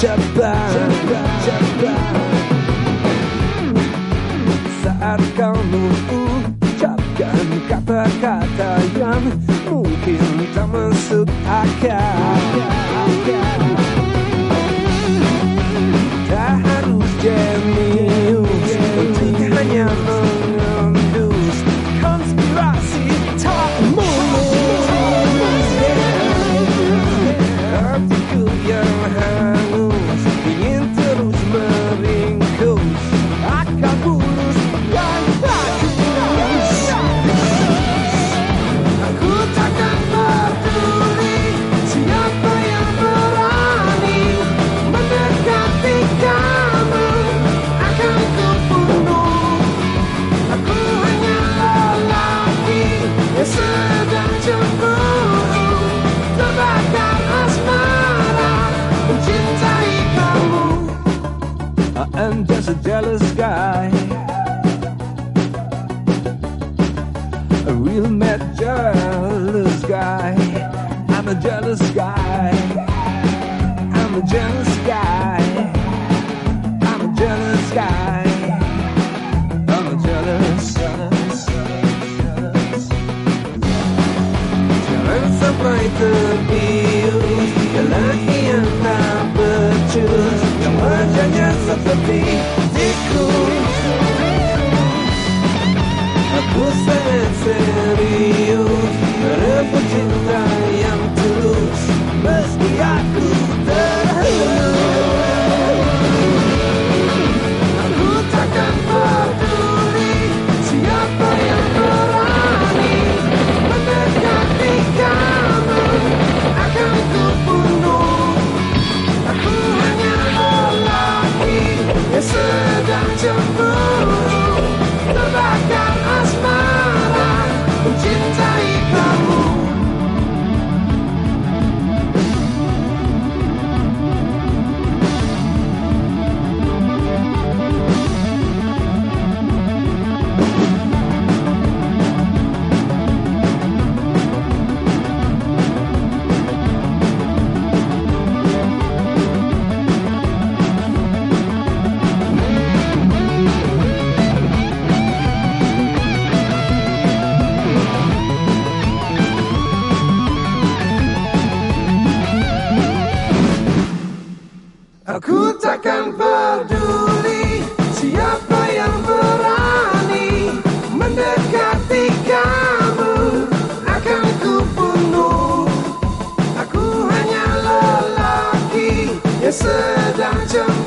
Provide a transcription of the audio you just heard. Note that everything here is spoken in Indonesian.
cepat, cepat Saat kau mengucapkan kata-kata yang mungkin tak masuk akal. Tak a jealous guy. A real mad jealous guy. I'm a jealous guy. I'm a jealous guy. I'm a jealous guy. I'm a jealous jealous jealous Jangan sampai terbius Lelaki yang tak Aku takkan peduli siapa yang berani mendekati kamu akan ku bunuh. Aku hanya lelaki yang sedang cemburu